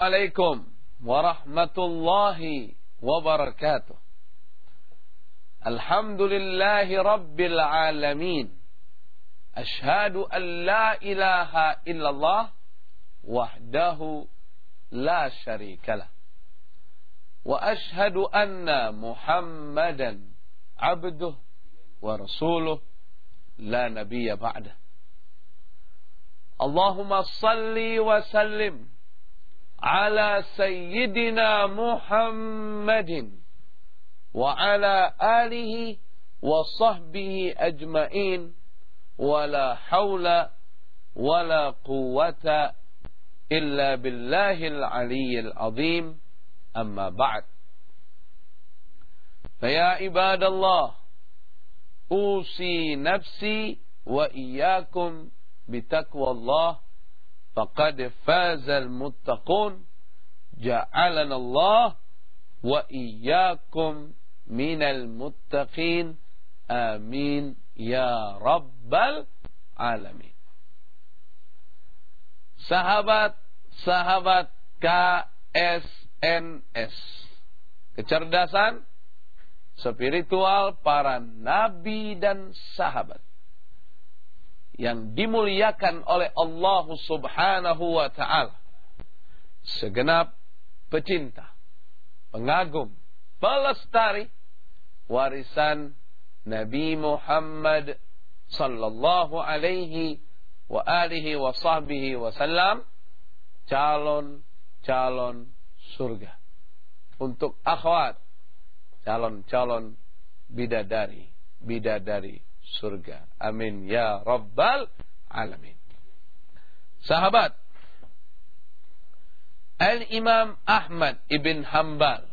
عليكم ورحمة الله وبركاته. الحمد لله رب العالمين. أشهد أن لا إله إلا الله وحده لا شريك له. وأشهد أن محمدا عبده ورسوله لا نبي بعده. اللهم صل وسلم على سيدنا محمد وعلى آله وصحبه أجمعين ولا حول ولا قوة إلا بالله العلي العظيم. أما بعد فيا عباد الله أوصي نفسي وإياكم بتقوى الله. faqad fazal muttaqun. Ja'alanallah wa iyyakum minal muttaqin. Amin. Ya rabbal alamin. Sahabat-sahabat KSNS kecerdasan spiritual para nabi dan sahabat yang dimuliakan oleh Allah Subhanahu wa taala. Segenap pecinta, pengagum, pelestari warisan Nabi Muhammad sallallahu alaihi wa alihi wa sahbihi wasallam calon-calon surga untuk akhwat calon-calon bidadari bidadari surga. Amin ya rabbal alamin. Sahabat, Al-Imam Ahmad ibn Hambal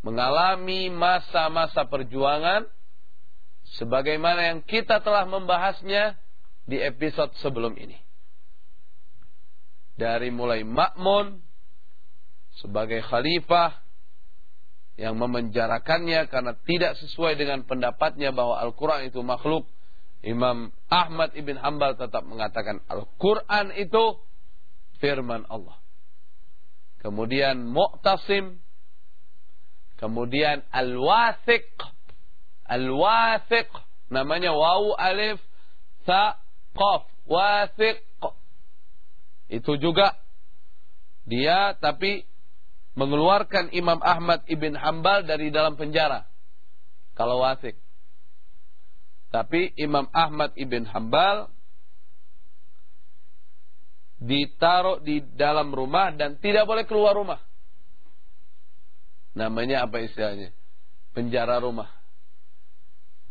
mengalami masa-masa perjuangan sebagaimana yang kita telah membahasnya di episode sebelum ini. Dari mulai makmun sebagai khalifah yang memenjarakannya karena tidak sesuai dengan pendapatnya bahwa Al-Quran itu makhluk. Imam Ahmad ibn Hambal tetap mengatakan Al-Quran itu firman Allah. Kemudian Mu'tasim. Kemudian Al-Wathiq. Al-Wathiq. Namanya wawu alif sa qaf. Wathiq. Itu juga dia tapi mengeluarkan Imam Ahmad ibn Hambal dari dalam penjara. Kalau wasik. Tapi Imam Ahmad ibn Hambal ditaruh di dalam rumah dan tidak boleh keluar rumah. Namanya apa istilahnya? Penjara rumah.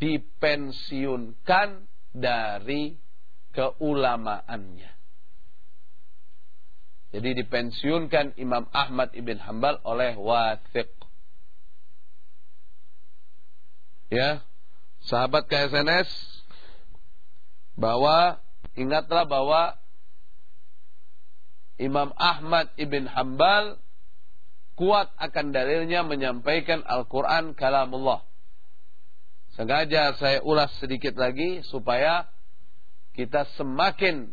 Dipensiunkan dari keulamaannya. Jadi dipensiunkan Imam Ahmad ibn Hambal oleh Wathiq. Ya, sahabat KSNS bahwa ingatlah bahwa Imam Ahmad ibn Hambal kuat akan dalilnya menyampaikan Al-Quran kalamullah. Sengaja saya ulas sedikit lagi supaya kita semakin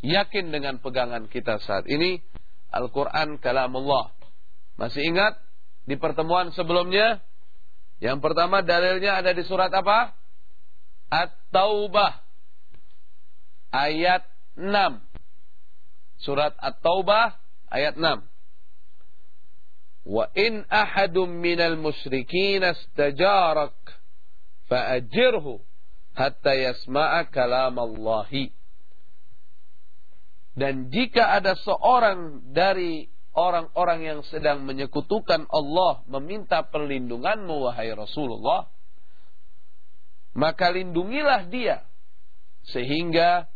yakin dengan pegangan kita saat ini Al-Quran kalamullah. Masih ingat di pertemuan sebelumnya? Yang pertama dalilnya ada di surat apa? At-Taubah. Ayat 6. Surat At-Taubah ayat 6. Wa in ahadum minal musyrikin astajarak fa'ajirhu hatta yasma'a kalam Allahi. Dan jika ada seorang dari orang-orang yang sedang menyekutukan Allah meminta perlindunganmu wahai Rasulullah, maka lindungilah dia sehingga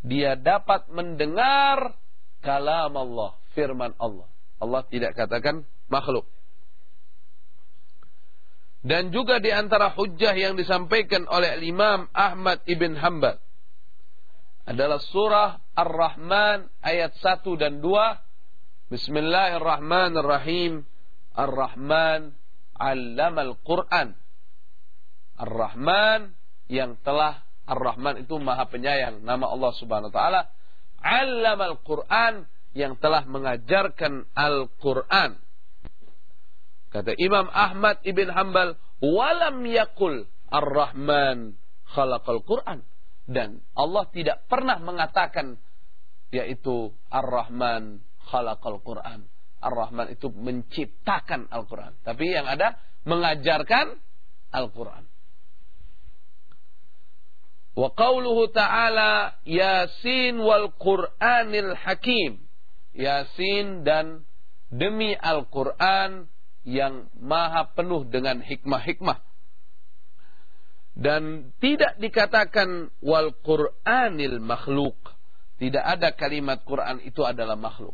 dia dapat mendengar kalam Allah, firman Allah. Allah tidak katakan makhluk. Dan juga di antara hujjah yang disampaikan oleh Imam Ahmad ibn Hanbal adalah surah Ar-Rahman ayat 1 dan 2. Bismillahirrahmanirrahim. Ar-Rahman al Quran. Ar-Rahman yang telah Ar-Rahman itu Maha Penyayang, nama Allah Subhanahu wa taala. al Quran yang telah mengajarkan Al-Quran. Kata Imam Ahmad ibn Hanbal, walam yakul ar-Rahman khalaqal Quran. Dan Allah tidak pernah mengatakan, yaitu ar-Rahman khalaqal Quran. Ar-Rahman itu menciptakan Al-Quran. Tapi yang ada, mengajarkan Al-Quran. Wa qawluhu ta'ala Yasin wal Qur'anil Hakim. Yasin dan demi Al-Quran yang maha penuh dengan hikmah-hikmah. Dan tidak dikatakan wal Qur'anil makhluk. Tidak ada kalimat Quran itu adalah makhluk.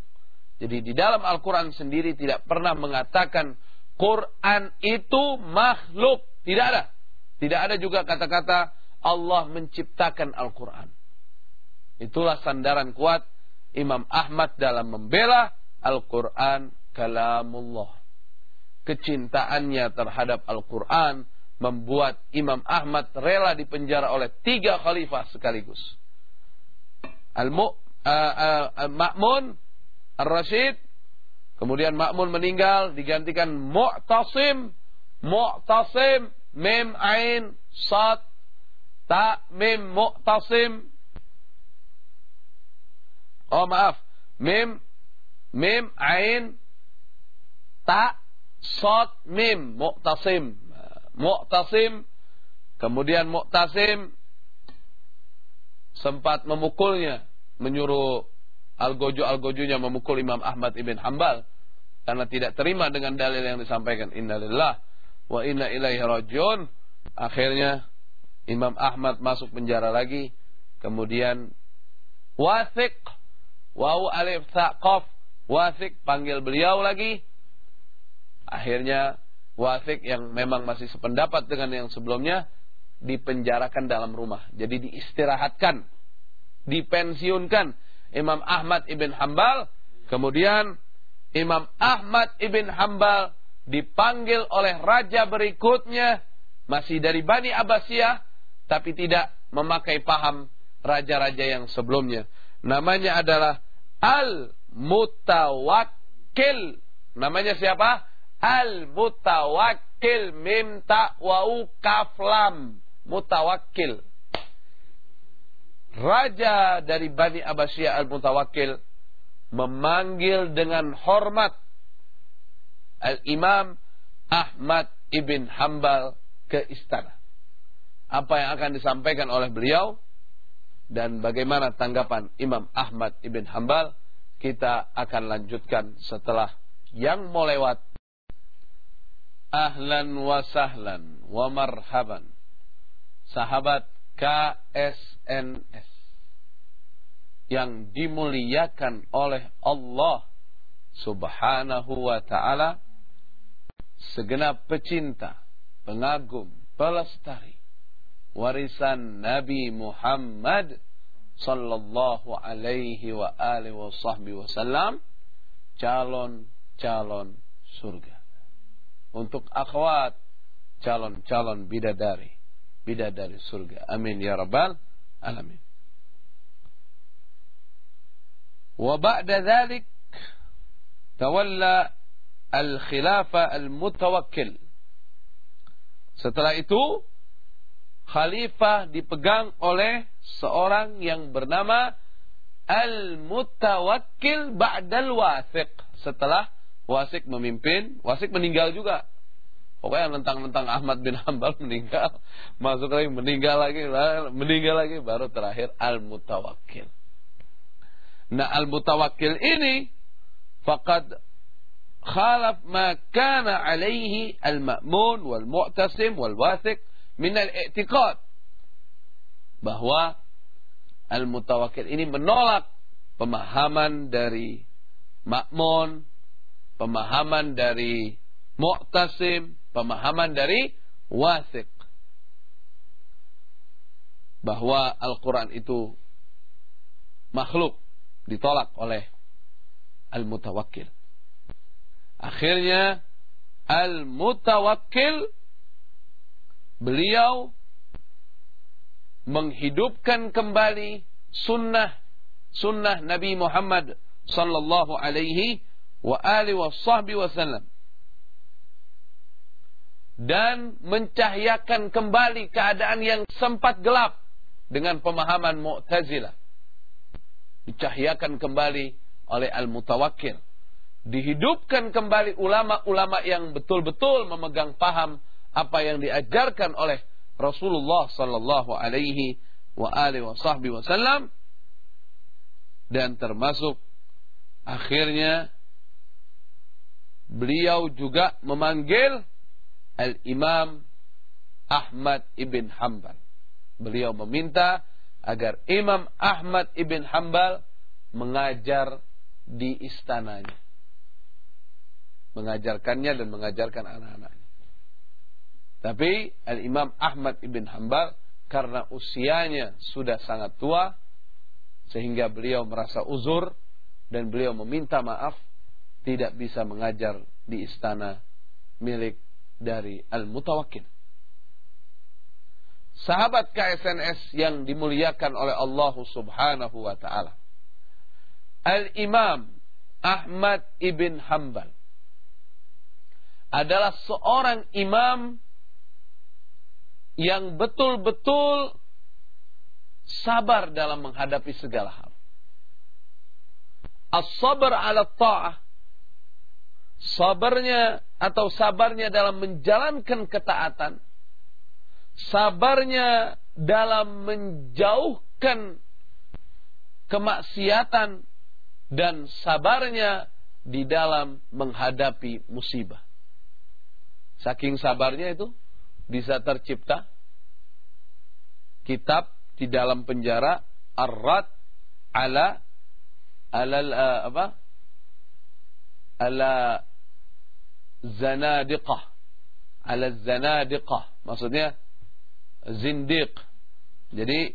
Jadi di dalam Al-Quran sendiri tidak pernah mengatakan Quran itu makhluk. Tidak ada. Tidak ada juga kata-kata Allah menciptakan Al-Quran. Itulah sandaran kuat Imam Ahmad dalam membela Al-Quran kalamullah kecintaannya terhadap Al-Quran membuat Imam Ahmad rela dipenjara oleh tiga khalifah sekaligus. Al-Ma'mun, Al-Rashid, kemudian Ma'mun meninggal digantikan Mu'tasim, Mu'tasim, Mim Ain, Sad, Ta, Mim, Mu'tasim. Oh maaf, Mim, Mim, Ain, Ta, Sod mim mu'tasim. Mu'tasim. Kemudian mu'tasim sempat memukulnya, menyuruh algojo-algojonya memukul Imam Ahmad ibn Hambal karena tidak terima dengan dalil yang disampaikan. Innalillah wa inna ilaihi rajiun. Akhirnya Imam Ahmad masuk penjara lagi. Kemudian Wasik Wau alif saqaf Wasik panggil beliau lagi Akhirnya Wasik yang memang masih sependapat dengan yang sebelumnya dipenjarakan dalam rumah. Jadi diistirahatkan, dipensiunkan Imam Ahmad ibn Hambal. Kemudian Imam Ahmad ibn Hambal dipanggil oleh raja berikutnya masih dari Bani Abbasiyah tapi tidak memakai paham raja-raja yang sebelumnya. Namanya adalah Al-Mutawakkil. Namanya siapa? Al-mutawakkil mim ta wau kaflam. Mutawakkil. Raja dari Bani Abbasiyah Al-Mutawakkil memanggil dengan hormat Al-Imam Ahmad ibn Hambal ke istana. Apa yang akan disampaikan oleh beliau dan bagaimana tanggapan Imam Ahmad ibn Hambal kita akan lanjutkan setelah yang mau lewat ahlan wa sahlan wa marhaban sahabat KSNS yang dimuliakan oleh Allah Subhanahu wa taala segenap pecinta, pengagum, pelestari warisan Nabi Muhammad sallallahu alaihi wa alihi wasallam calon-calon surga. Untuk akhwat calon-calon bidadari bidadari surga. Amin ya rabbal alamin. Wa ba'da dhalik tawalla al-khilafa al-mutawakkil. Setelah itu khalifah dipegang oleh seorang yang bernama al-mutawakkil ba'dal wathiq setelah Wasik memimpin, Wasik meninggal juga. Pokoknya tentang-tentang Ahmad bin Hambal meninggal, masuk lagi meninggal lagi, meninggal lagi, baru terakhir Al-Mutawakkil. Nah Al-Mutawakkil ini faqad khalaf ma kana alaihi al-ma'mun wal-mu'tasim wal-wathiq min al-i'tiqad. Bahwa Al-Mutawakkil ini menolak pemahaman dari Ma'mun, pemahaman dari Mu'tasim, pemahaman dari Wasik. Bahwa Al-Quran itu makhluk, ditolak oleh Al-Mutawakkil. Akhirnya Al-Mutawakkil beliau menghidupkan kembali sunnah sunnah Nabi Muhammad sallallahu alaihi wa alihi wasallam dan mencahyakan kembali keadaan yang sempat gelap dengan pemahaman Mu'tazilah. Dicahyakan kembali oleh Al-Mutawakkil. Dihidupkan kembali ulama-ulama yang betul-betul memegang paham apa yang diajarkan oleh Rasulullah sallallahu alaihi wa alihi wasallam dan termasuk akhirnya beliau juga memanggil Al-Imam Ahmad ibn Hanbal. Beliau meminta agar Imam Ahmad ibn Hanbal mengajar di istananya. Mengajarkannya dan mengajarkan anak-anaknya. Tapi Al-Imam Ahmad ibn Hanbal karena usianya sudah sangat tua sehingga beliau merasa uzur dan beliau meminta maaf tidak bisa mengajar di istana milik dari Al-Mutawakkil. Sahabat KSNS yang dimuliakan oleh Allah Subhanahu wa taala. Al-Imam Ahmad ibn Hanbal adalah seorang imam yang betul-betul sabar dalam menghadapi segala hal. As-sabr ala ta'ah sabarnya atau sabarnya dalam menjalankan ketaatan, sabarnya dalam menjauhkan kemaksiatan dan sabarnya di dalam menghadapi musibah. Saking sabarnya itu bisa tercipta kitab di dalam penjara Ar-Rad ala ala uh, apa? Ala zanadiqah. Ala zanadiqah. Maksudnya zindiq. Jadi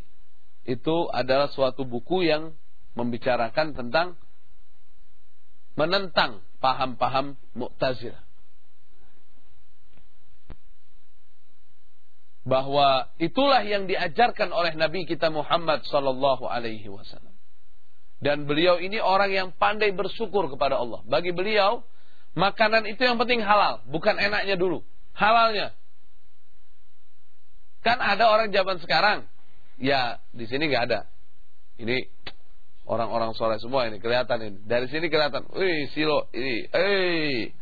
itu adalah suatu buku yang membicarakan tentang menentang paham-paham Mu'tazilah bahwa itulah yang diajarkan oleh Nabi kita Muhammad sallallahu alaihi wasallam. Dan beliau ini orang yang pandai bersyukur kepada Allah. Bagi beliau Makanan itu yang penting halal, bukan enaknya dulu. Halalnya. Kan ada orang zaman sekarang, ya di sini nggak ada. Ini orang-orang soleh semua ini kelihatan ini. Dari sini kelihatan. Wih, silo ini. Eh.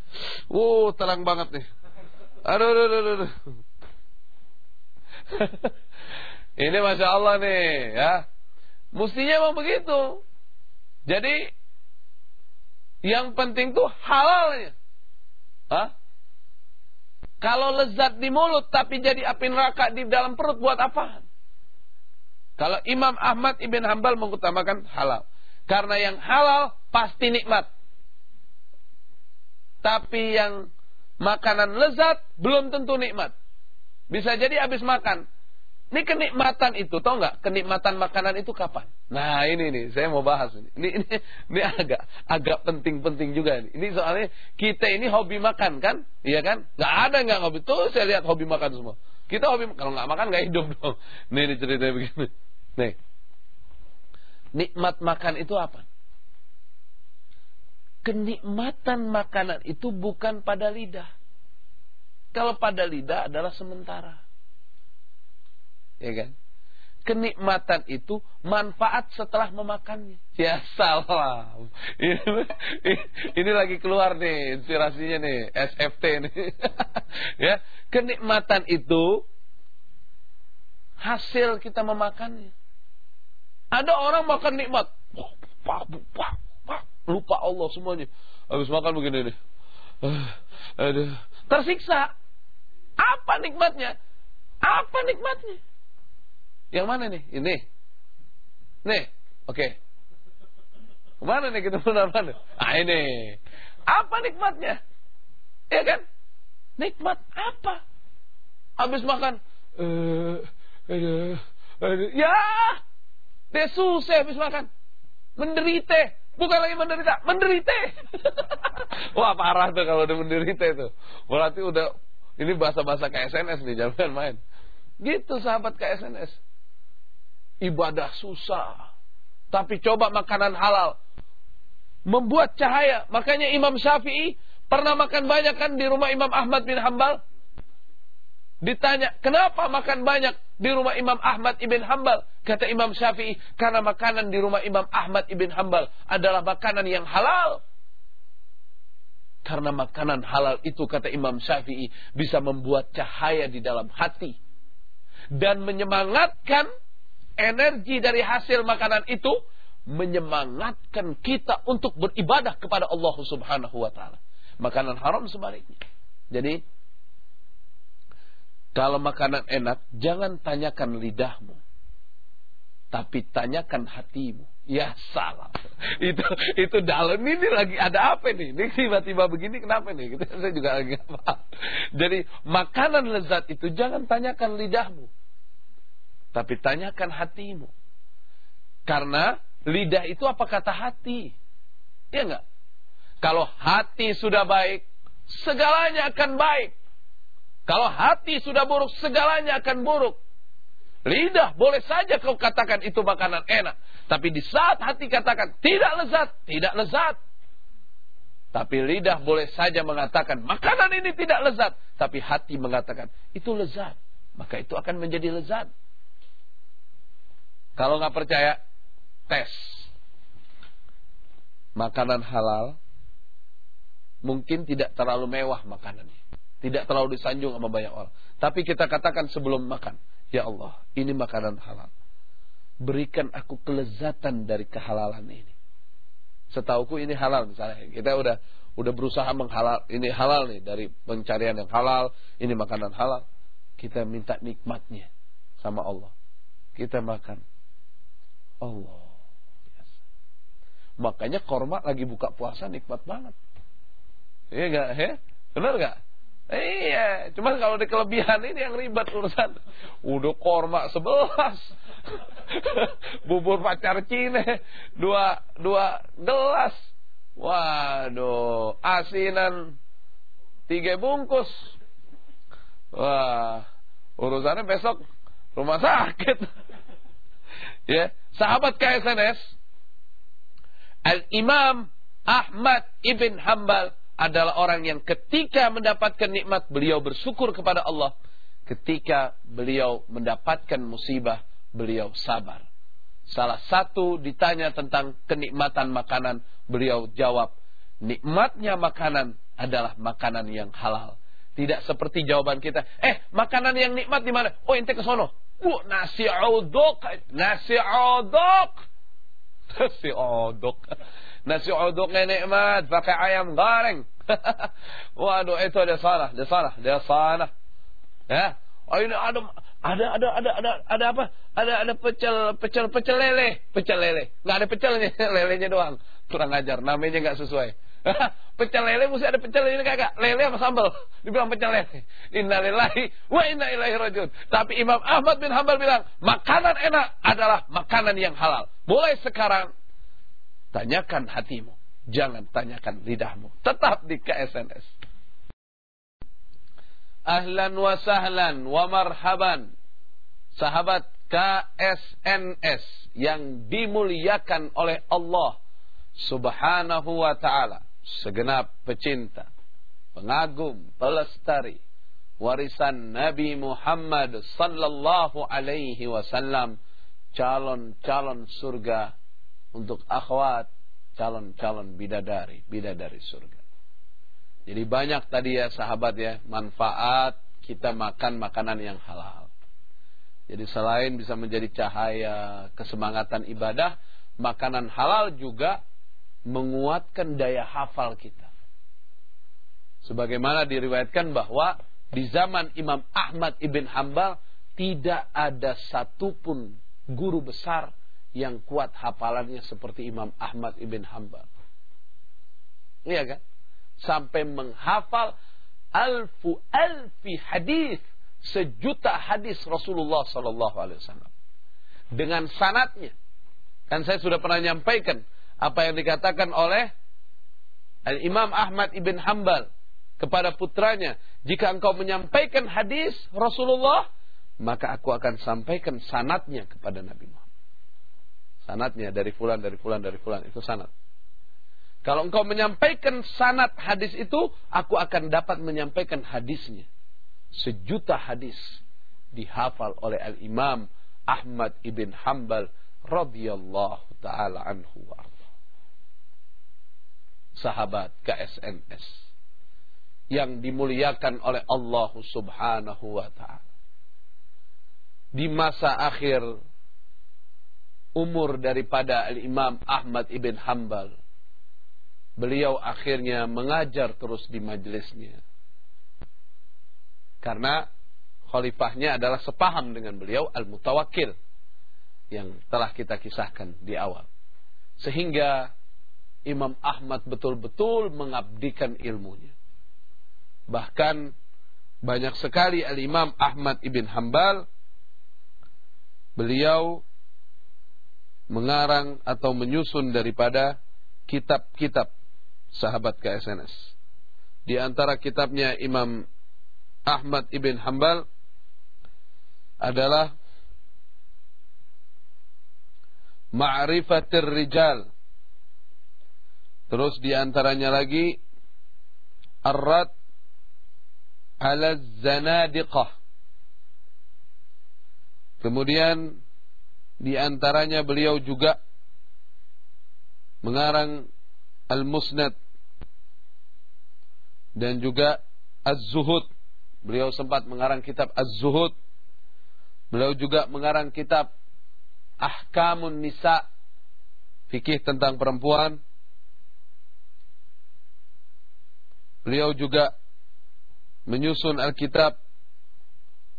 Wow, terang banget nih. Aduh, aduh, aduh, aduh. ini masya Allah nih, ya. Mestinya emang begitu. Jadi yang penting tuh halalnya. Hah? Kalau lezat di mulut tapi jadi api neraka di dalam perut buat apa? Kalau Imam Ahmad Ibn Hambal mengutamakan halal. Karena yang halal pasti nikmat. Tapi yang makanan lezat belum tentu nikmat. Bisa jadi habis makan ini kenikmatan itu, tau nggak? Kenikmatan makanan itu kapan? Nah ini nih, saya mau bahas ini. Ini ini, ini agak agak penting-penting juga ini. Ini soalnya kita ini hobi makan kan, iya kan? Nggak ada nggak hobi. Tuh saya lihat hobi makan semua. Kita hobi kalau nggak makan nggak hidup dong. Nih, ini ceritanya begini. Nih, nikmat makan itu apa? Kenikmatan makanan itu bukan pada lidah. Kalau pada lidah adalah sementara ya kan? Kenikmatan itu manfaat setelah memakannya. Ya salah. Ini, ini lagi keluar nih inspirasinya nih SFT nih. ya, kenikmatan itu hasil kita memakannya. Ada orang makan nikmat, lupa Allah semuanya. Habis makan begini nih. Tersiksa. Apa nikmatnya? Apa nikmatnya? Yang mana nih? Ini. Nih. Oke. Okay. Ke mana nih kita mana? Ah ini. Apa nikmatnya? Ya kan? Nikmat apa? Habis makan. Uh, aduh, aduh. Ya. Dia susah habis makan. Menderita. Bukan lagi menderita. Menderita. Wah parah tuh kalau udah menderita itu. Berarti udah. Ini bahasa-bahasa KSNS nih. Jangan main. Gitu sahabat KSNS ibadah susah. Tapi coba makanan halal. membuat cahaya. Makanya Imam Syafi'i pernah makan banyak kan di rumah Imam Ahmad bin Hambal. Ditanya, kenapa makan banyak di rumah Imam Ahmad ibn Hambal? Kata Imam Syafi'i, karena makanan di rumah Imam Ahmad ibn Hambal adalah makanan yang halal. Karena makanan halal itu, kata Imam Syafi'i, bisa membuat cahaya di dalam hati. Dan menyemangatkan energi dari hasil makanan itu, menyemangatkan kita untuk beribadah kepada Allah subhanahu wa ta'ala. Makanan haram sebaliknya. Jadi, kalau makanan enak, jangan tanyakan lidahmu. Tapi tanyakan hatimu. Ya salah. Itu itu dalam ini lagi ada apa nih? Ini tiba-tiba begini kenapa nih? Gitu, saya juga lagi apa. Jadi makanan lezat itu jangan tanyakan lidahmu. Tapi tanyakan hatimu. Karena lidah itu apa kata hati? Iya enggak? Kalau hati sudah baik, segalanya akan baik. Kalau hati sudah buruk, segalanya akan buruk. Lidah boleh saja kau katakan itu makanan enak. Tapi di saat hati katakan tidak lezat, tidak lezat. Tapi lidah boleh saja mengatakan makanan ini tidak lezat. Tapi hati mengatakan itu lezat. Maka itu akan menjadi lezat. Kalau nggak percaya, tes. Makanan halal mungkin tidak terlalu mewah makanannya. Tidak terlalu disanjung sama banyak orang. Tapi kita katakan sebelum makan. Ya Allah, ini makanan halal. Berikan aku kelezatan dari kehalalan ini. Setauku ini halal misalnya. Kita udah udah berusaha menghalal ini halal nih dari pencarian yang halal, ini makanan halal. Kita minta nikmatnya sama Allah. Kita makan. Allah. Makanya korma lagi buka puasa nikmat banget. Iya gak? Ya? Benar gak? Iya, cuman kalau di kelebihan ini yang ribet urusan. Udah korma sebelas, bubur pacar Cina dua dua gelas, waduh, asinan tiga bungkus, wah, urusannya besok rumah sakit. Ya, sahabat KSNS, Al Imam Ahmad ibn Hambal adalah orang yang ketika mendapatkan nikmat beliau bersyukur kepada Allah. Ketika beliau mendapatkan musibah, beliau sabar. Salah satu ditanya tentang kenikmatan makanan, beliau jawab, nikmatnya makanan adalah makanan yang halal. Tidak seperti jawaban kita, eh makanan yang nikmat di mana? Oh ente ke sono. Nasi odok, nasi odok. Nasi odok. Nasi uduknya nikmat, pakai ayam goreng. Waduh, itu dia salah, dia salah, dia salah. Ya. Oh ini ada ada ada ada ada ada apa? Ada ada pecel pecel pecel lele, pecel lele. Enggak ada pecelnya, lelenya doang. Kurang ajar, namanya enggak sesuai. pecel lele mesti ada pecel ini kagak? Lele apa sambal? Dibilang pecel lele. Innalillahi wa inna ilaihi rajiun. Tapi Imam Ahmad bin Hambal bilang, makanan enak adalah makanan yang halal. Mulai sekarang Tanyakan hatimu. Jangan tanyakan lidahmu. Tetap di KSNS. Ahlan wa sahlan wa marhaban. Sahabat KSNS yang dimuliakan oleh Allah subhanahu wa ta'ala. Segenap pecinta, pengagum, pelestari warisan Nabi Muhammad sallallahu alaihi wasallam calon-calon surga untuk akhwat calon-calon bidadari, bidadari surga. Jadi banyak tadi ya sahabat ya, manfaat kita makan makanan yang halal. Jadi selain bisa menjadi cahaya kesemangatan ibadah, makanan halal juga menguatkan daya hafal kita. Sebagaimana diriwayatkan bahwa di zaman Imam Ahmad ibn Hambal tidak ada satupun guru besar yang kuat hafalannya seperti Imam Ahmad ibn Hambal. Iya kan? Sampai menghafal alfu alfi hadis sejuta hadis Rasulullah Sallallahu Alaihi Wasallam dengan sanatnya. Kan saya sudah pernah nyampaikan apa yang dikatakan oleh Imam Ahmad ibn Hambal kepada putranya, jika engkau menyampaikan hadis Rasulullah, maka aku akan sampaikan sanatnya kepada Nabi Muhammad. Sanatnya dari fulan, dari fulan, dari fulan. Itu sanat. Kalau engkau menyampaikan sanat hadis itu, aku akan dapat menyampaikan hadisnya. Sejuta hadis dihafal oleh Al-Imam Ahmad ibn Hanbal radhiyallahu taala anhu Sahabat KSNS yang dimuliakan oleh Allah Subhanahu wa taala. Di masa akhir umur daripada Al-Imam Ahmad ibn Hanbal beliau akhirnya mengajar terus di majelisnya. Karena khalifahnya adalah sepaham dengan beliau Al-Mutawakil yang telah kita kisahkan di awal. Sehingga Imam Ahmad betul-betul mengabdikan ilmunya. Bahkan banyak sekali Al-Imam Ahmad ibn Hambal beliau mengarang atau menyusun daripada kitab-kitab sahabat KSNS. Di antara kitabnya Imam Ahmad ibn Hambal adalah Ma'rifatir Rijal. Terus di antaranya lagi Ar-Rad ala Zanadiqah. Kemudian di antaranya beliau juga mengarang Al-Musnad dan juga Az-Zuhud. Beliau sempat mengarang kitab Az-Zuhud. Beliau juga mengarang kitab Ahkamun Nisa. Fikih tentang perempuan. Beliau juga menyusun Alkitab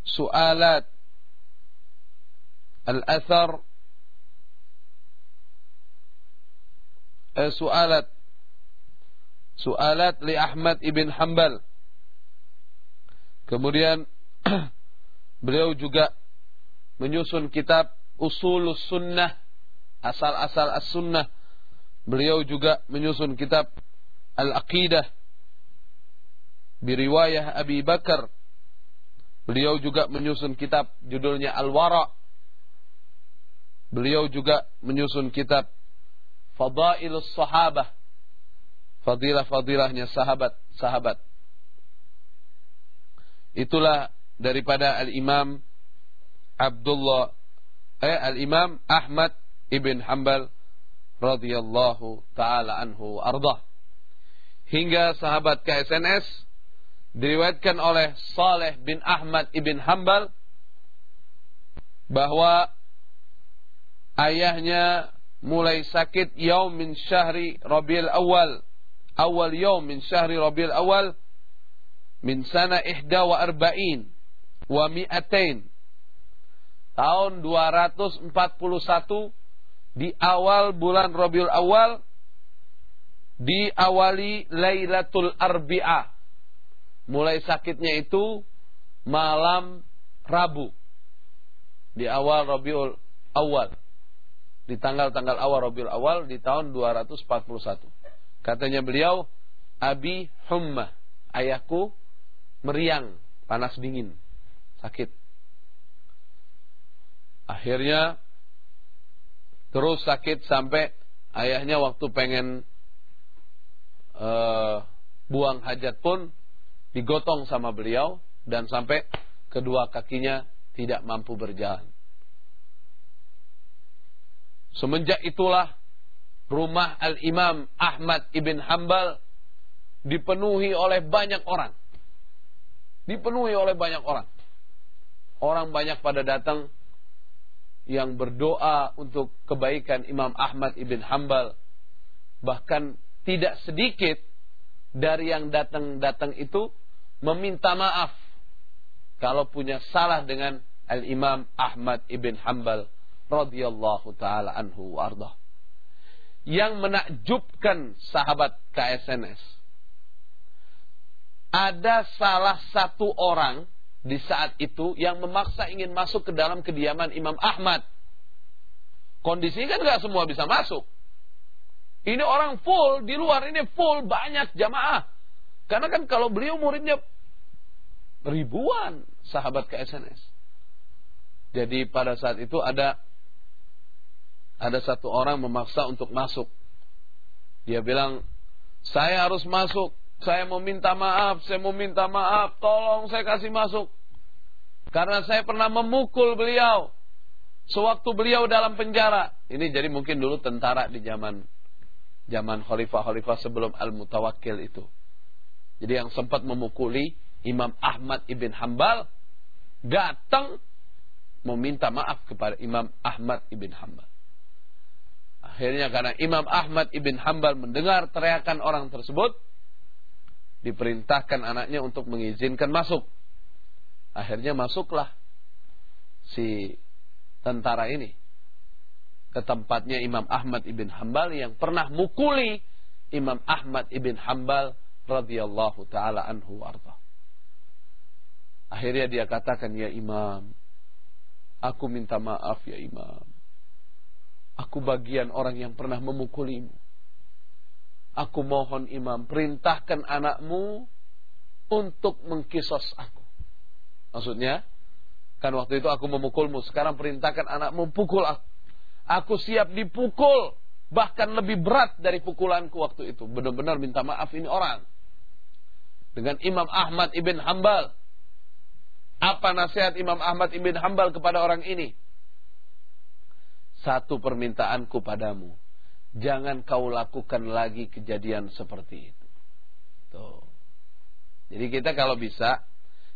Su'alat Al-Athar eh, Su'alat Su'alat li Ahmad ibn Hanbal. Kemudian beliau juga menyusun kitab Usul Sunnah, asal-asal as-sunnah. Beliau juga menyusun kitab Al-Aqidah biriwayah Abi Bakar. Beliau juga menyusun kitab judulnya Al-Wara. Beliau juga menyusun kitab Fadailus Sahabah fadilah-fadilahnya sahabat-sahabat. Itulah daripada Al-Imam Abdullah eh Al-Imam Ahmad ibn Hanbal radhiyallahu taala anhu ardah. Hingga sahabat KSNS diriwayatkan oleh Saleh bin Ahmad ibn Hanbal bahwa ayahnya mulai sakit yaum min syahri Rabiul Awal. Awal yaum min syahri Rabiul Awal min sana ihda wa arba'in wa mi'atain. Tahun 241 di awal bulan Rabiul Awal diawali Lailatul Arbi'ah mulai sakitnya itu malam Rabu. Di awal Rabiul Awal. Di tanggal-tanggal awal Rabiul Awal di tahun 241 Katanya beliau, Abi Humma, ayahku meriang, panas dingin, sakit. Akhirnya terus sakit sampai ayahnya waktu pengen uh, buang hajat pun digotong sama beliau dan sampai kedua kakinya tidak mampu berjalan. Semenjak itulah rumah Al-Imam Ahmad ibn Hambal dipenuhi oleh banyak orang. Dipenuhi oleh banyak orang. Orang banyak pada datang yang berdoa untuk kebaikan Imam Ahmad ibn Hambal. Bahkan tidak sedikit dari yang datang-datang itu meminta maaf kalau punya salah dengan Al-Imam Ahmad ibn Hambal radhiyallahu taala anhu warḍah yang menakjubkan sahabat KSNS. Ada salah satu orang di saat itu yang memaksa ingin masuk ke dalam kediaman Imam Ahmad. Kondisinya kan nggak semua bisa masuk. Ini orang full di luar ini full banyak jamaah. Karena kan kalau beliau muridnya ribuan sahabat KSNS. Jadi pada saat itu ada ada satu orang memaksa untuk masuk. Dia bilang, Saya harus masuk. Saya mau minta maaf, saya mau minta maaf. Tolong saya kasih masuk. Karena saya pernah memukul beliau. Sewaktu beliau dalam penjara. Ini jadi mungkin dulu tentara di zaman zaman khalifah-khalifah sebelum Al-Mutawakkil itu. Jadi yang sempat memukuli Imam Ahmad ibn Hambal datang meminta maaf kepada Imam Ahmad ibn Hambal. Akhirnya karena Imam Ahmad ibn Hambal mendengar teriakan orang tersebut, diperintahkan anaknya untuk mengizinkan masuk. Akhirnya masuklah si tentara ini ke tempatnya Imam Ahmad ibn Hambal yang pernah mukuli Imam Ahmad ibn Hambal radhiyallahu taala anhu warta. Akhirnya dia katakan, "Ya Imam, aku minta maaf ya Imam. Aku bagian orang yang pernah memukulimu. Aku mohon Imam, perintahkan anakmu untuk mengkisos aku." Maksudnya, kan waktu itu aku memukulmu, sekarang perintahkan anakmu pukul aku. Aku siap dipukul, bahkan lebih berat dari pukulanku waktu itu. Benar-benar minta maaf ini orang. Dengan Imam Ahmad ibn Hambal apa nasihat Imam Ahmad ibn Hambal kepada orang ini? Satu permintaanku padamu. Jangan kau lakukan lagi kejadian seperti itu. Tuh. Jadi kita kalau bisa,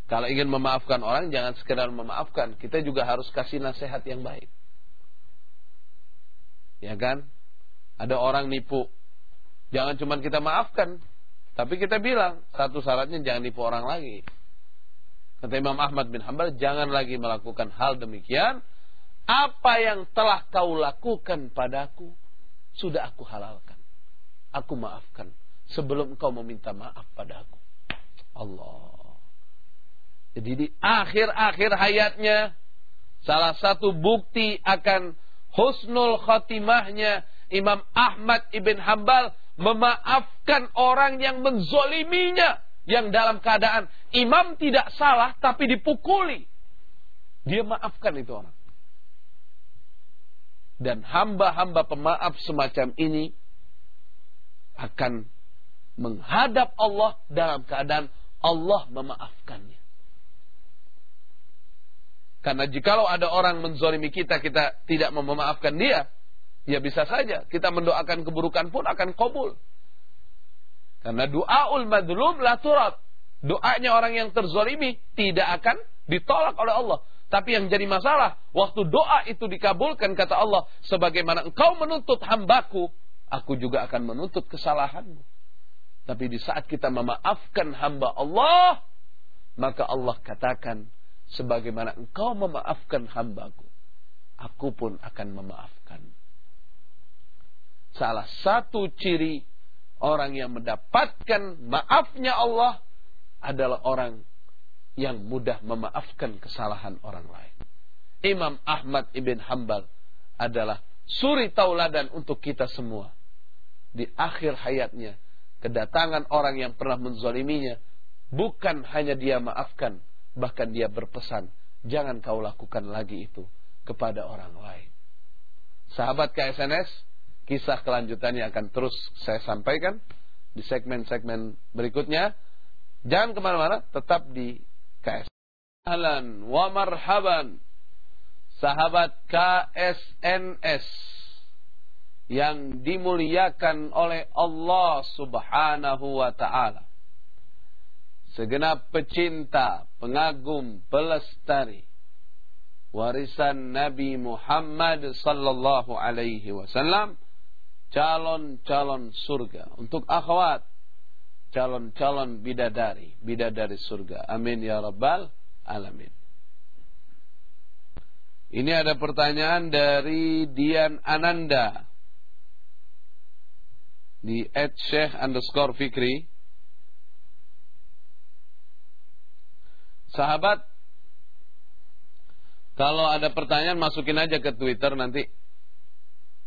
kalau ingin memaafkan orang, jangan sekedar memaafkan. Kita juga harus kasih nasihat yang baik. Ya kan? Ada orang nipu. Jangan cuma kita maafkan. Tapi kita bilang, satu syaratnya jangan nipu orang lagi. Kata Imam Ahmad bin Hanbal, jangan lagi melakukan hal demikian. Apa yang telah kau lakukan padaku, sudah aku halalkan. Aku maafkan. Sebelum kau meminta maaf padaku. Allah. Jadi di akhir-akhir hayatnya, salah satu bukti akan husnul khatimahnya Imam Ahmad ibn Hambal memaafkan orang yang menzoliminya yang dalam keadaan imam tidak salah tapi dipukuli. Dia maafkan itu orang. Dan hamba-hamba pemaaf semacam ini akan menghadap Allah dalam keadaan Allah memaafkannya. Karena jikalau ada orang menzolimi kita, kita tidak memaafkan dia, ya bisa saja kita mendoakan keburukan pun akan kabul. Karena doaul madlum la turat. Doanya orang yang terzolimi tidak akan ditolak oleh Allah. Tapi yang jadi masalah, waktu doa itu dikabulkan, kata Allah, sebagaimana engkau menuntut hambaku, aku juga akan menuntut kesalahanmu. Tapi di saat kita memaafkan hamba Allah, maka Allah katakan, sebagaimana engkau memaafkan hambaku, aku pun akan memaafkan. Salah satu ciri Orang yang mendapatkan maafnya Allah adalah orang yang mudah memaafkan kesalahan orang lain. Imam Ahmad ibn Hambal adalah suri tauladan untuk kita semua. Di akhir hayatnya, kedatangan orang yang pernah menzoliminya, bukan hanya dia maafkan, bahkan dia berpesan, jangan kau lakukan lagi itu kepada orang lain. Sahabat KSNS, Kisah kelanjutannya akan terus saya sampaikan di segmen-segmen berikutnya. Jangan ke mana-mana, tetap di KS. Ahlan wa marhaban sahabat KSNS yang dimuliakan oleh Allah Subhanahu wa taala. Segenap pecinta, pengagum, pelestari warisan Nabi Muhammad sallallahu alaihi wasallam calon-calon surga. Untuk akhwat calon-calon bidadari bidadari surga. Amin ya rabbal alamin. Ini ada pertanyaan dari Dian Ananda. Di at Sheikh underscore Fikri. Sahabat kalau ada pertanyaan masukin aja ke Twitter nanti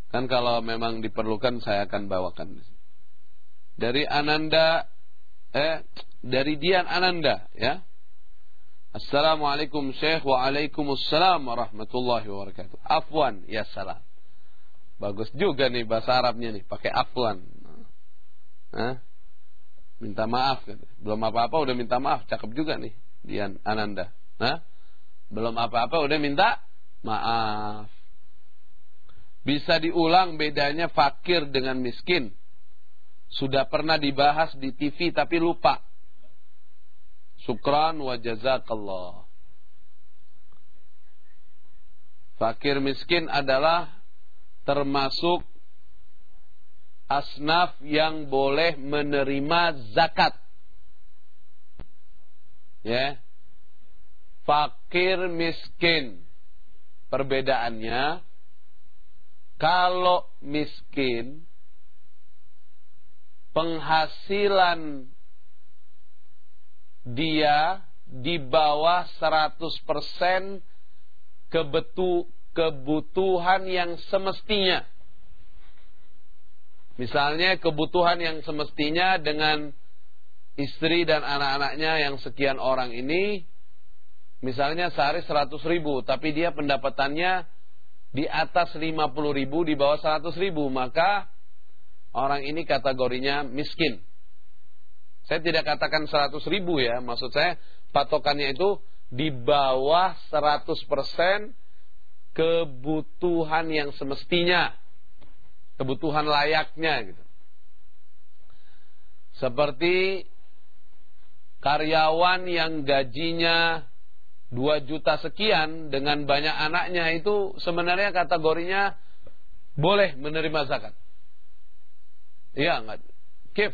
Kan kalau memang diperlukan saya akan bawakan. Dari Ananda eh dari Dian Ananda ya. Assalamualaikum Syekh Waalaikumsalam warahmatullahi wabarakatuh. Afwan ya salam. Bagus juga nih bahasa Arabnya nih pakai afwan. Hah? Minta maaf. Belum apa-apa udah minta maaf. Cakep juga nih. Dian Ananda. Nah, belum apa-apa udah minta maaf. Bisa diulang bedanya fakir dengan miskin. Sudah pernah dibahas di TV tapi lupa. Sukran wa jazakallah. Fakir miskin adalah termasuk asnaf yang boleh menerima zakat. Ya. Fakir miskin. Perbedaannya kalau miskin penghasilan dia di bawah 100% kebetu, kebutuhan yang semestinya. Misalnya kebutuhan yang semestinya dengan istri dan anak-anaknya yang sekian orang ini, misalnya sehari 100 ribu, tapi dia pendapatannya di atas 50 ribu, di bawah 100 ribu, maka orang ini kategorinya miskin. Saya tidak katakan 100 ribu ya, maksud saya patokannya itu di bawah 100% kebutuhan yang semestinya kebutuhan layaknya gitu. Seperti karyawan yang gajinya 2 juta sekian dengan banyak anaknya itu sebenarnya kategorinya boleh menerima zakat. Iya enggak? Kif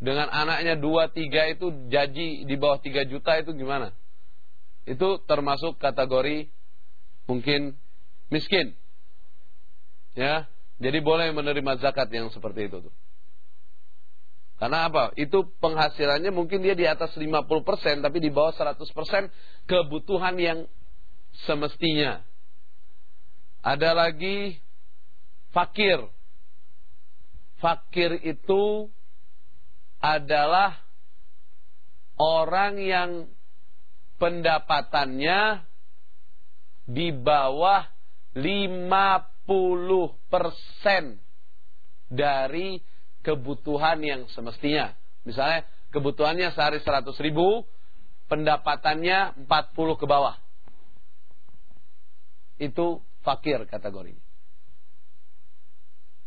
dengan anaknya 2 3 itu gaji di bawah 3 juta itu gimana? Itu termasuk kategori mungkin miskin. Ya, jadi boleh menerima zakat yang seperti itu tuh. Karena apa? Itu penghasilannya mungkin dia di atas 50% tapi di bawah 100% kebutuhan yang semestinya. Ada lagi fakir. Fakir itu adalah orang yang pendapatannya di bawah 50 persen dari kebutuhan yang semestinya. Misalnya kebutuhannya sehari 100 ribu, pendapatannya 40 ke bawah. Itu fakir kategorinya.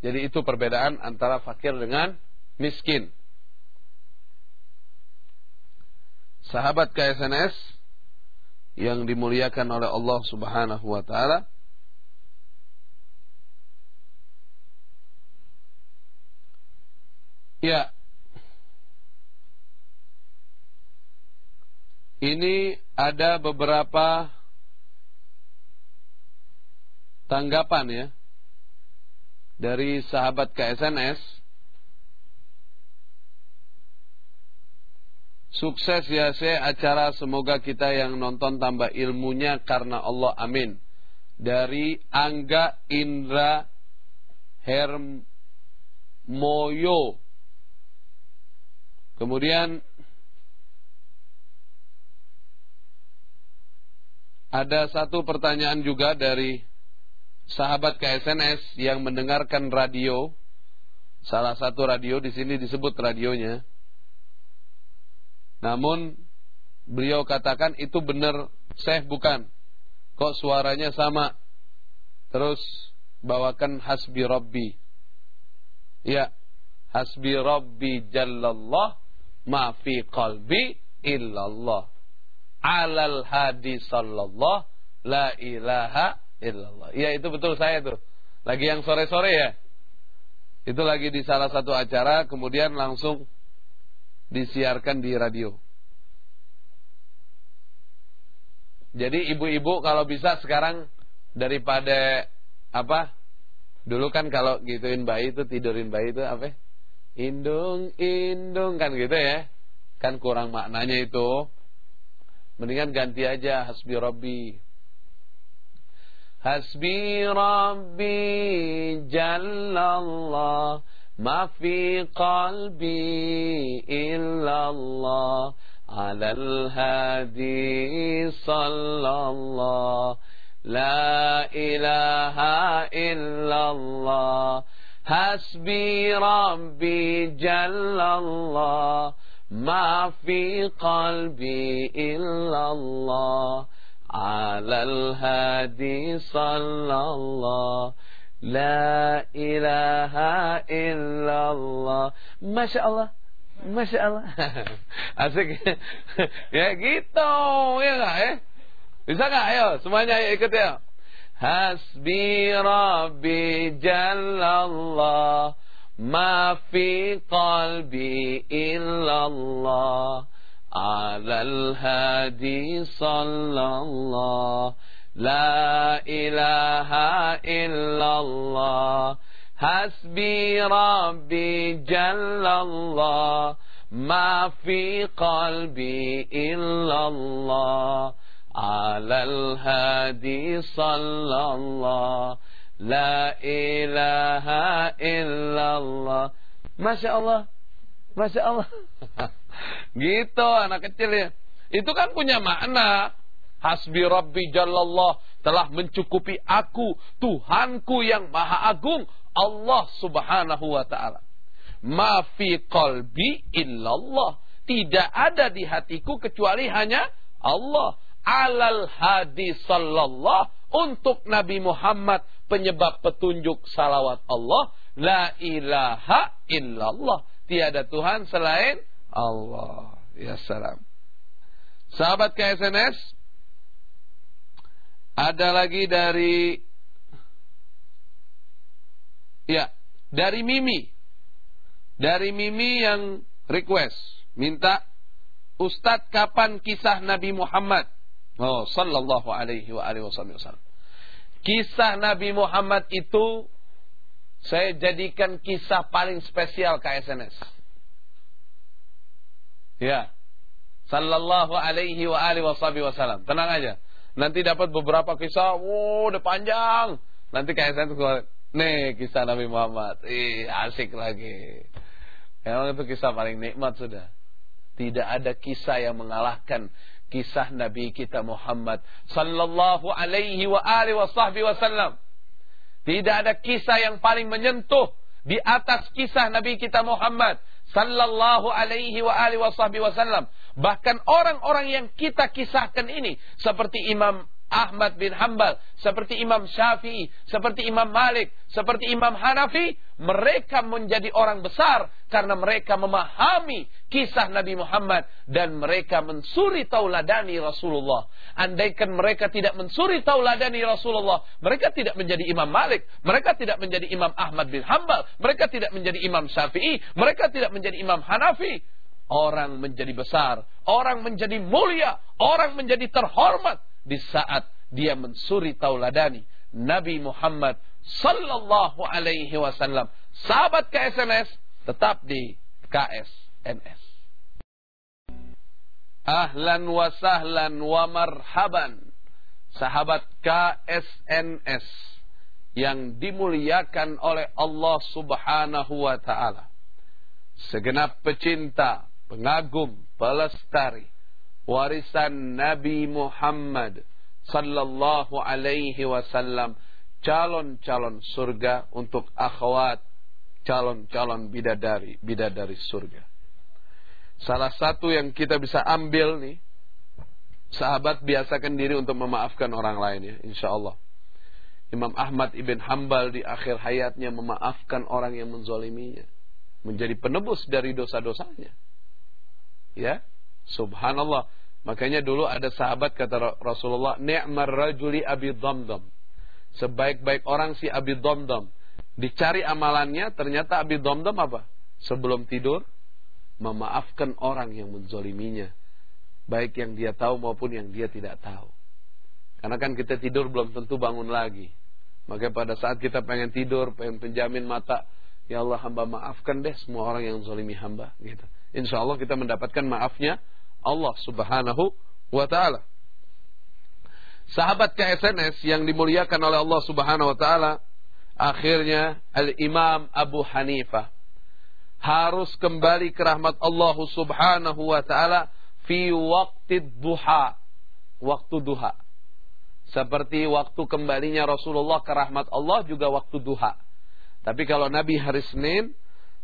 Jadi itu perbedaan antara fakir dengan miskin. Sahabat KSNS yang dimuliakan oleh Allah Subhanahu wa taala Ya. Ini ada beberapa tanggapan ya dari sahabat KSNS. Sukses ya saya acara semoga kita yang nonton tambah ilmunya karena Allah amin. Dari Angga Indra Hermoyo Kemudian ada satu pertanyaan juga dari sahabat KSNS yang mendengarkan radio. Salah satu radio di sini disebut radionya. Namun beliau katakan itu benar saya bukan. Kok suaranya sama? Terus bawakan hasbi rabbi. Ya, hasbi rabbi jallallah ma fi qalbi illallah. Alal hadi sallallahu la ilaha illallah. Ya itu betul saya tuh. Lagi yang sore-sore ya. Itu lagi di salah satu acara kemudian langsung disiarkan di radio. Jadi ibu-ibu kalau bisa sekarang daripada apa? Dulu kan kalau gituin bayi itu tidurin bayi itu apa? Indung, indung kan gitu ya. Kan kurang maknanya itu. Mendingan ganti aja hasbi rabbi. Hasbi rabbi jallallah ma fi qalbi illallah ala al-hadi sallallahu la ilaha illallah Hasbi Rabbi Jallallah Ma fi qalbi illallah. Alal hadi sallallah La ilaha illallah. Masya Allah Masya Allah. Asik. Ya gitu Ya gak ya? Bisa gak ayo semuanya ikut ya. حسبي ربي جل الله. ما في قلبي إلا الله. على الهادي صلى الله. لا إله إلا الله. حسبي ربي جل الله. ما في قلبي إلا الله. على الهادي صلى الله لا إله إلا الله ما شاء الله Masya Allah Gitu anak kecil ya Itu kan punya makna Hasbi Rabbi Jallallah telah mencukupi aku Tuhanku yang maha agung Allah Subhanahu wa taala. Ma fi qalbi illallah. Tidak ada di hatiku kecuali hanya Allah. Alal hadi sallallahu untuk Nabi Muhammad penyebab petunjuk salawat Allah. La ilaha illallah. Tiada Tuhan selain Allah. Ya salam. Sahabat KSNS, ada lagi dari Ya, dari Mimi. Dari Mimi yang request. Minta, Ustadz kapan kisah Nabi Muhammad? Oh, sallallahu alaihi wa alihi wasallam. Kisah Nabi Muhammad itu saya jadikan kisah paling spesial KSNS. Ya. Sallallahu alaihi wa alihi wasallam. Tenang aja. Nanti dapat beberapa kisah, wow, udah panjang. Nanti KSNS Nih kisah Nabi Muhammad. Ih, asik lagi. Emang itu kisah paling nikmat sudah. Tidak ada kisah yang mengalahkan kisah Nabi kita Muhammad sallallahu alaihi wa alihi wasallam. Tidak ada kisah yang paling menyentuh di atas kisah Nabi kita Muhammad sallallahu alaihi wa alihi wasallam. Bahkan orang-orang yang kita kisahkan ini seperti Imam Ahmad bin Hambal, seperti Imam Syafi'i, seperti Imam Malik, seperti Imam Hanafi, mereka menjadi orang besar karena mereka memahami kisah Nabi Muhammad dan mereka mensuri tauladani Rasulullah. Andaikan mereka tidak mensuri tauladani Rasulullah, mereka tidak menjadi Imam Malik, mereka tidak menjadi Imam Ahmad bin Hambal, mereka tidak menjadi Imam Syafi'i, mereka tidak menjadi Imam Hanafi. Orang menjadi besar, orang menjadi mulia, orang menjadi terhormat di saat dia mensuri tauladani Nabi Muhammad sallallahu alaihi wasallam. Sahabat KSNS tetap di KSNS. Ahlan wa sahlan wa marhaban. Sahabat KSNS yang dimuliakan oleh Allah Subhanahu wa taala. Segenap pecinta, pengagum, pelestari warisan Nabi Muhammad sallallahu alaihi wasallam calon-calon surga untuk akhwat calon-calon bidadari bidadari surga. Salah satu yang kita bisa ambil nih sahabat biasakan diri untuk memaafkan orang lain ya insyaallah. Imam Ahmad ibn Hambal di akhir hayatnya memaafkan orang yang menzoliminya. Menjadi penebus dari dosa-dosanya. Ya, subhanallah. Makanya dulu ada sahabat kata Rasulullah, "Ni'mar rajuli Abi Dhamdham." Sebaik-baik orang si Abi Dhamdham. Dicari amalannya, ternyata Abi Dhamdham apa? Sebelum tidur memaafkan orang yang menzoliminya. Baik yang dia tahu maupun yang dia tidak tahu. Karena kan kita tidur belum tentu bangun lagi. Maka pada saat kita pengen tidur, pengen penjamin mata, ya Allah hamba maafkan deh semua orang yang zolimi hamba. Gitu. Insya Allah kita mendapatkan maafnya Allah Subhanahu wa taala. Sahabat KSNS yang dimuliakan oleh Allah Subhanahu wa taala, akhirnya Al-Imam Abu Hanifah harus kembali ke rahmat Allah Subhanahu wa taala fi waktu duha, waktu duha. Seperti waktu kembalinya Rasulullah ke rahmat Allah juga waktu duha. Tapi kalau Nabi hari Senin,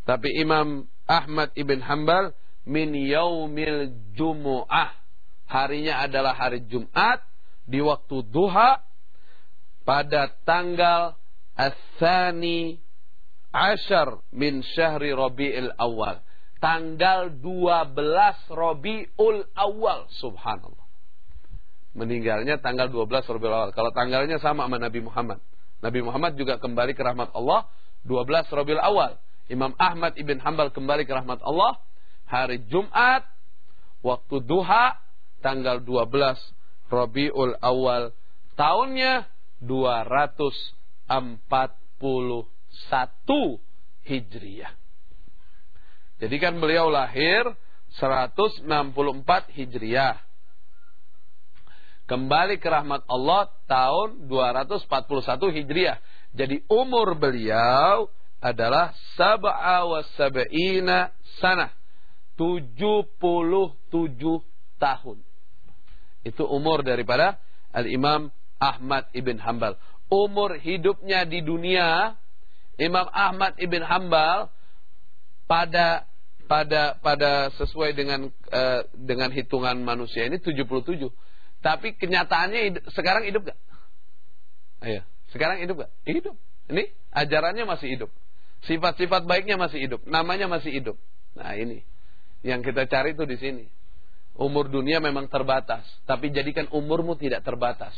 tapi Imam Ahmad ibn Hambal min yaumil jumu'ah. Harinya adalah hari Jumat di waktu duha pada tanggal Asani Ashar min syahri Rabi'il Awal. Tanggal 12 Rabi'ul Awal. Subhanallah. Meninggalnya tanggal 12 Rabi'ul Awal. Kalau tanggalnya sama sama Nabi Muhammad. Nabi Muhammad juga kembali ke rahmat Allah 12 Rabi'ul Awal. Imam Ahmad ibn Hambal kembali ke rahmat Allah hari Jumat waktu duha tanggal 12 Rabiul Awal tahunnya 241 Hijriah. Jadi kan beliau lahir 164 Hijriah. Kembali ke rahmat Allah tahun 241 Hijriah. Jadi umur beliau adalah sab'a wa sab'ina sanah. 77 tahun. Itu umur daripada Al-Imam Ahmad ibn Hambal. Umur hidupnya di dunia Imam Ahmad ibn Hambal pada pada pada sesuai dengan uh, dengan hitungan manusia ini 77. Tapi kenyataannya sekarang hidup gak? Ayo, sekarang hidup gak? Hidup. Ini ajarannya masih hidup. Sifat-sifat baiknya masih hidup, namanya masih hidup. Nah, ini yang kita cari itu di sini. Umur dunia memang terbatas, tapi jadikan umurmu tidak terbatas.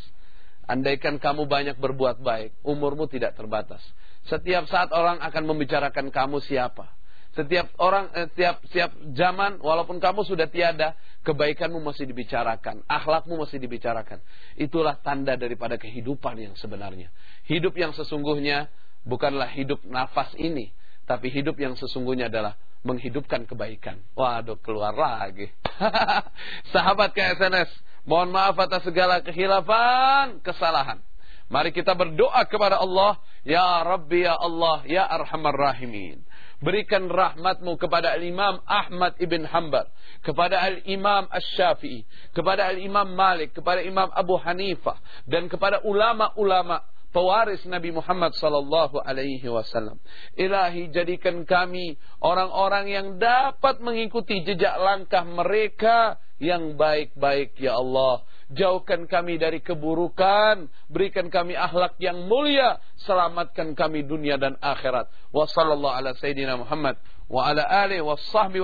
Andaikan kamu banyak berbuat baik, umurmu tidak terbatas. Setiap saat orang akan membicarakan kamu siapa. Setiap orang, eh, setiap, setiap zaman, walaupun kamu sudah tiada, kebaikanmu masih dibicarakan, akhlakmu masih dibicarakan. Itulah tanda daripada kehidupan yang sebenarnya. Hidup yang sesungguhnya bukanlah hidup nafas ini, tapi hidup yang sesungguhnya adalah menghidupkan kebaikan. Waduh, keluar lagi. Sahabat KSNS, mohon maaf atas segala kehilafan, kesalahan. Mari kita berdoa kepada Allah, Ya Rabbi, Ya Allah, Ya Arhamar Rahimin. Berikan rahmatmu kepada Al-Imam Ahmad ibn Hanbal, kepada Al-Imam Ash-Syafi'i, kepada Al-Imam Malik, kepada Imam Abu Hanifah, dan kepada ulama-ulama pewaris Nabi Muhammad sallallahu alaihi wasallam. Ilahi jadikan kami orang-orang yang dapat mengikuti jejak langkah mereka yang baik-baik ya Allah. Jauhkan kami dari keburukan, berikan kami akhlak yang mulia, selamatkan kami dunia dan akhirat. Wa sallallahu ala sayyidina Muhammad wa ala alihi wa sahbihi.